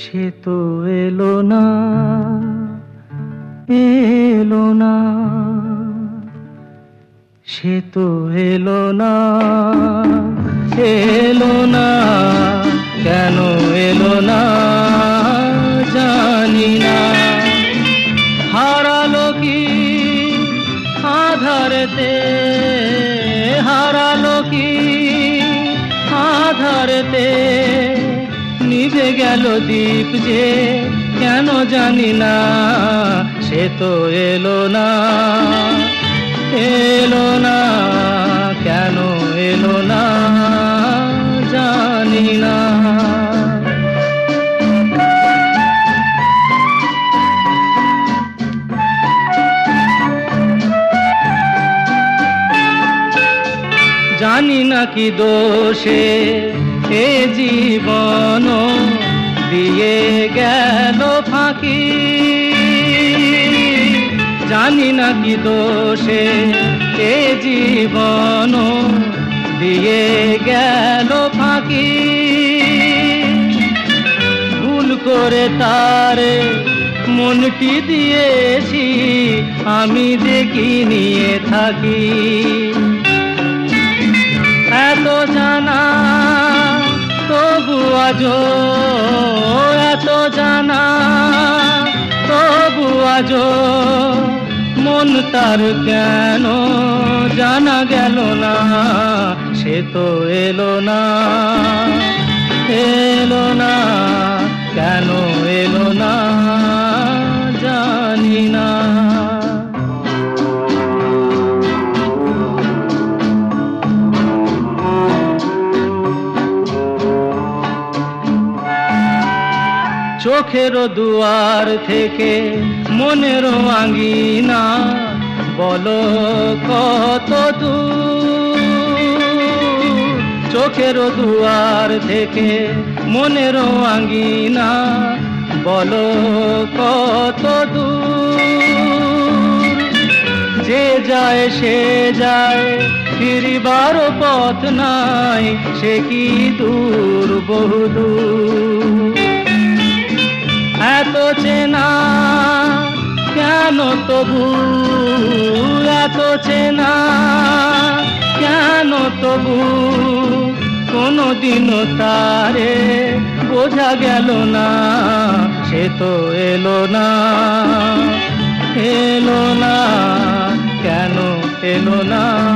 সে তো এলো না এলো না। সে তো এলো না এলো না, কেন এলো না জানি না। হারালো কি আধারতে? হারালো কি আধারতে? গেল দীপ যে, কেন জানি না, সে তো এলো না। এলো না, কেন এলো না, জানি না। জানি না কি দোষে, এ জীবন দিয়ে গেল ফাঁকি। জানি না কি দোষে এ জীবন দিয়ে গেল ফাঁকি। ভুল করে তারে মনটি দিয়েছি, আমি দেখি নিয়ে থাকি। এত জানা তবু আজ এত জানা, তবু আজ মন তার কেন জানা গেল না, সে তো এলো না এলো না। চোখের দুয়ার থেকে মনের আঙ্গিনা বলো কত দূর? চোখের দুয়ার থেকে মনের আঙ্গিনা বলো কত দূর? যে যায়, সে যায়, ফিরিবার পথ নাই, সে কি দূর বহুদূর কেন তবু এত চেনা? কেন তবু কোনো দিনও তারে বোঝা গেল না? সে তো এলো না। এলো না। কেন এলো না?